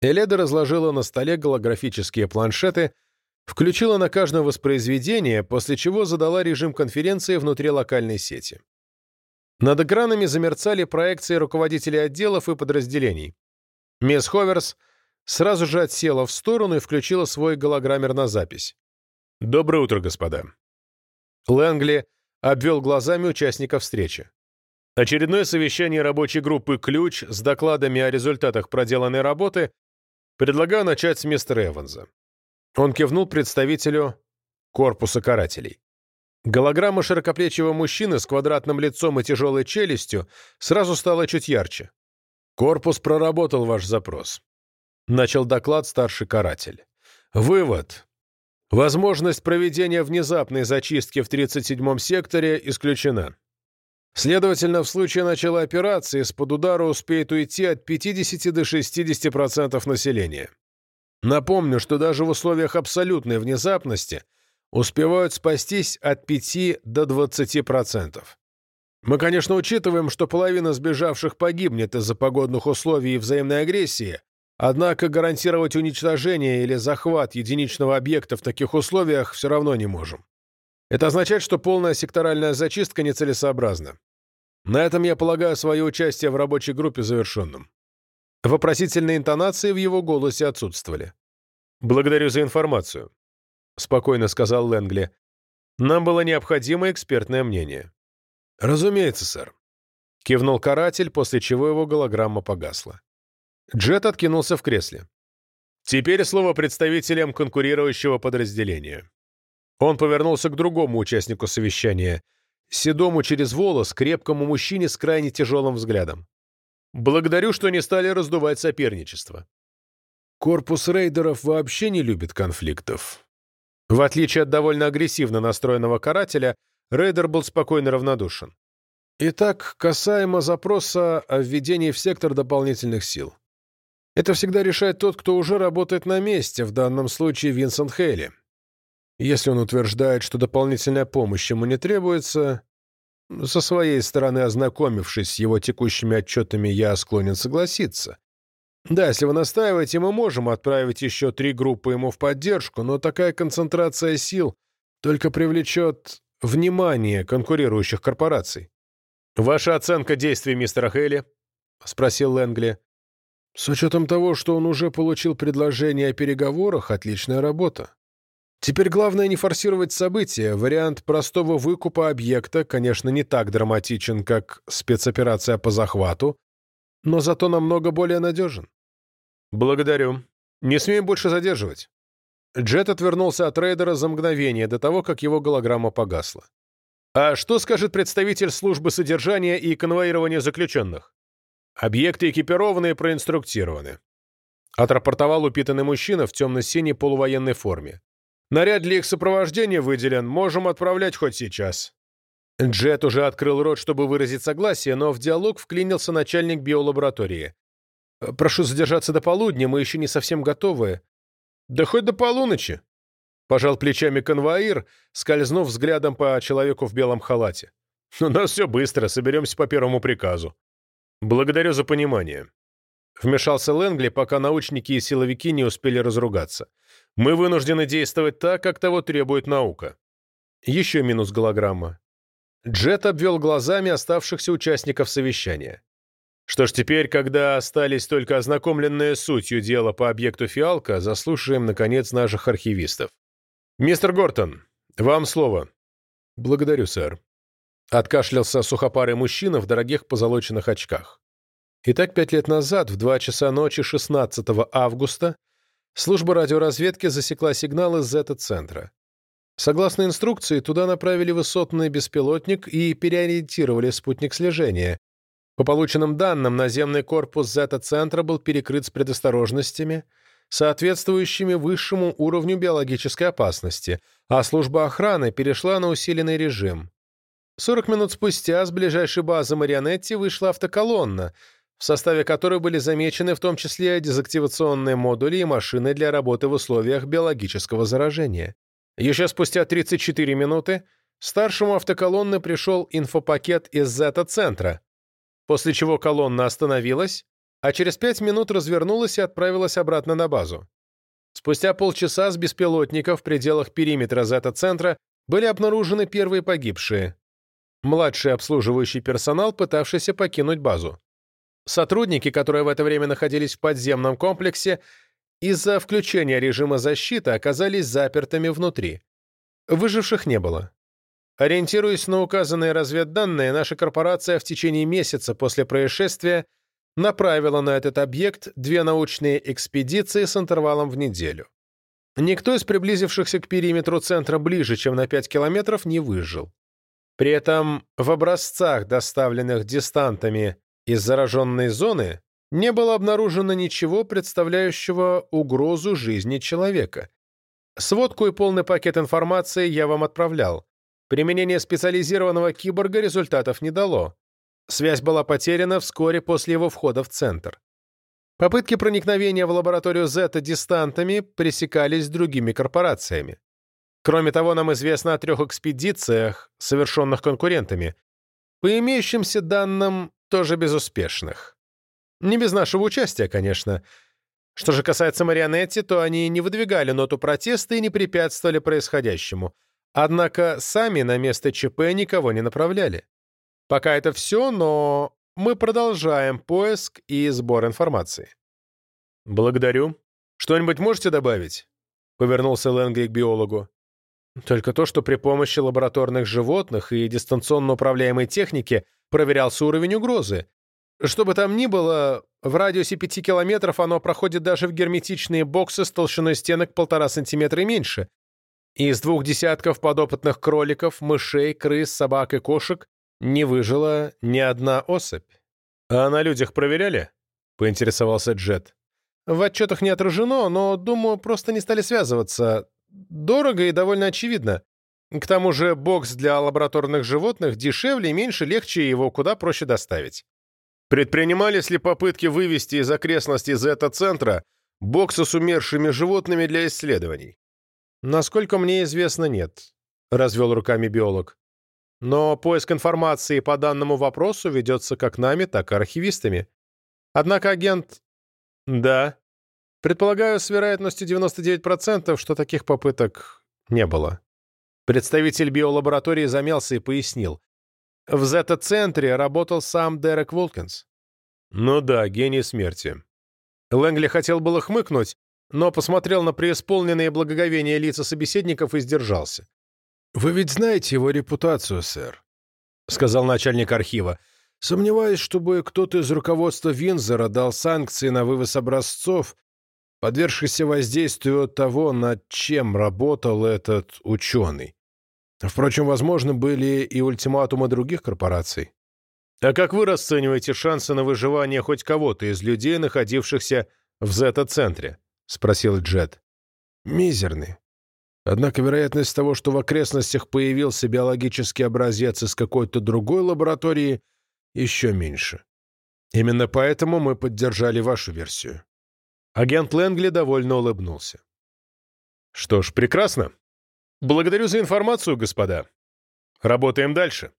Эледа разложила на столе голографические планшеты, включила на каждом воспроизведение, после чего задала режим конференции внутри локальной сети. Над экранами замерцали проекции руководителей отделов и подразделений. Мисс Ховерс сразу же отсела в сторону и включила свой голограммер на запись. «Доброе утро, господа». Лэнгли обвел глазами участников встречи. Очередное совещание рабочей группы «Ключ» с докладами о результатах проделанной работы предлагаю начать с мистера Эванса. Он кивнул представителю корпуса карателей. Голограмма широкоплечего мужчины с квадратным лицом и тяжелой челюстью сразу стала чуть ярче. «Корпус проработал ваш запрос», — начал доклад старший каратель. «Вывод. Возможность проведения внезапной зачистки в 37-м секторе исключена. Следовательно, в случае начала операции из-под удара успеет уйти от 50 до 60% населения. Напомню, что даже в условиях абсолютной внезапности – успевают спастись от 5 до 20%. Мы, конечно, учитываем, что половина сбежавших погибнет из-за погодных условий и взаимной агрессии, однако гарантировать уничтожение или захват единичного объекта в таких условиях все равно не можем. Это означает, что полная секторальная зачистка нецелесообразна. На этом я полагаю свое участие в рабочей группе завершенным. Вопросительные интонации в его голосе отсутствовали. Благодарю за информацию. — спокойно сказал Лэнгли. «Нам было необходимо экспертное мнение». «Разумеется, сэр», — кивнул каратель, после чего его голограмма погасла. Джет откинулся в кресле. Теперь слово представителям конкурирующего подразделения. Он повернулся к другому участнику совещания, седому через волос, крепкому мужчине с крайне тяжелым взглядом. «Благодарю, что не стали раздувать соперничество». «Корпус рейдеров вообще не любит конфликтов», в отличие от довольно агрессивно настроенного карателя, рейдер был спокойно равнодушен. Итак, касаемо запроса о введении в сектор дополнительных сил. Это всегда решает тот, кто уже работает на месте, в данном случае Винсент Хейли. Если он утверждает, что дополнительная помощь ему не требуется, со своей стороны ознакомившись с его текущими отчетами, я склонен согласиться. Да, если вы настаиваете, мы можем отправить еще три группы ему в поддержку, но такая концентрация сил только привлечет внимание конкурирующих корпораций. «Ваша оценка действий мистера Хейли?» — спросил Лэнгли. «С учетом того, что он уже получил предложение о переговорах, отличная работа. Теперь главное не форсировать события. Вариант простого выкупа объекта, конечно, не так драматичен, как спецоперация по захвату, но зато намного более надежен. «Благодарю. Не смеем больше задерживать». Джет отвернулся от рейдера за мгновение до того, как его голограмма погасла. «А что скажет представитель службы содержания и конвоирования заключенных?» «Объекты экипированы и проинструктированы», — отрапортовал упитанный мужчина в темно-синей полувоенной форме. «Наряд для их сопровождения выделен, можем отправлять хоть сейчас». Джет уже открыл рот, чтобы выразить согласие, но в диалог вклинился начальник биолаборатории. «Прошу задержаться до полудня, мы еще не совсем готовы». «Да хоть до полуночи», — пожал плечами конвоир, скользнув взглядом по человеку в белом халате. «У нас все быстро, соберемся по первому приказу». «Благодарю за понимание», — вмешался Лэнгли, пока научники и силовики не успели разругаться. «Мы вынуждены действовать так, как того требует наука». Еще минус голограмма. Джет обвел глазами оставшихся участников совещания. Что ж, теперь, когда остались только ознакомленные сутью дела по объекту «Фиалка», заслушаем, наконец, наших архивистов. «Мистер Гортон, вам слово». «Благодарю, сэр». Откашлялся сухопарый мужчина в дорогих позолоченных очках. Итак, пять лет назад, в два часа ночи 16 августа, служба радиоразведки засекла сигнал из Зета-центра. Согласно инструкции, туда направили высотный беспилотник и переориентировали спутник слежения. По полученным данным, наземный корпус Зета-центра был перекрыт с предосторожностями, соответствующими высшему уровню биологической опасности, а служба охраны перешла на усиленный режим. 40 минут спустя с ближайшей базы Марионетти вышла автоколонна, в составе которой были замечены в том числе дезактивационные модули и машины для работы в условиях биологического заражения. Еще спустя 34 минуты старшему автоколонны пришел инфопакет из Зета-центра, после чего колонна остановилась, а через пять минут развернулась и отправилась обратно на базу. Спустя полчаса с беспилотников в пределах периметра зета-центра были обнаружены первые погибшие. Младший обслуживающий персонал, пытавшийся покинуть базу. Сотрудники, которые в это время находились в подземном комплексе, из-за включения режима защиты оказались запертыми внутри. Выживших не было. Ориентируясь на указанные разведданные, наша корпорация в течение месяца после происшествия направила на этот объект две научные экспедиции с интервалом в неделю. Никто из приблизившихся к периметру центра ближе, чем на 5 километров, не выжил. При этом в образцах, доставленных дистантами из зараженной зоны, не было обнаружено ничего, представляющего угрозу жизни человека. Сводку и полный пакет информации я вам отправлял. Применение специализированного киборга результатов не дало. Связь была потеряна вскоре после его входа в центр. Попытки проникновения в лабораторию Зета дистантами пресекались другими корпорациями. Кроме того, нам известно о трех экспедициях, совершенных конкурентами. По имеющимся данным, тоже безуспешных. Не без нашего участия, конечно. Что же касается марионетти, то они не выдвигали ноту протеста и не препятствовали происходящему. Однако сами на место ЧП никого не направляли. Пока это все, но мы продолжаем поиск и сбор информации. «Благодарю. Что-нибудь можете добавить?» — повернулся Лэнгли к биологу. «Только то, что при помощи лабораторных животных и дистанционно управляемой техники проверялся уровень угрозы, что бы там ни было, в радиусе пяти километров оно проходит даже в герметичные боксы с толщиной стенок полтора сантиметра и меньше. Из двух десятков подопытных кроликов, мышей, крыс, собак и кошек не выжила ни одна особь. «А на людях проверяли?» — поинтересовался Джет. «В отчетах не отражено, но, думаю, просто не стали связываться. Дорого и довольно очевидно. К тому же бокс для лабораторных животных дешевле меньше, легче его куда проще доставить». Предпринимались ли попытки вывести из окрестностей Зета-центра боксы с умершими животными для исследований? Насколько мне известно, нет, развел руками биолог. Но поиск информации по данному вопросу ведется как нами, так и архивистами. Однако агент... Да. Предполагаю с вероятностью 99%, что таких попыток не было. Представитель биолаборатории замялся и пояснил. В зета-центре работал сам Дерек Волкинс. Ну да, гений смерти. Лэнгли хотел было хмыкнуть, но посмотрел на преисполненные благоговения лица собеседников и сдержался. «Вы ведь знаете его репутацию, сэр», — сказал начальник архива. «Сомневаюсь, чтобы кто-то из руководства Винзора дал санкции на вывоз образцов, подвергшихся воздействию того, над чем работал этот ученый. Впрочем, возможно, были и ультиматумы других корпораций. А как вы расцениваете шансы на выживание хоть кого-то из людей, находившихся в зета-центре? Спросил Джет. Мизерный. Однако вероятность того, что в окрестностях появился биологический образец из какой-то другой лаборатории, еще меньше. Именно поэтому мы поддержали вашу версию. Агент Лэнгли довольно улыбнулся. Что ж, прекрасно. Благодарю за информацию, господа. Работаем дальше.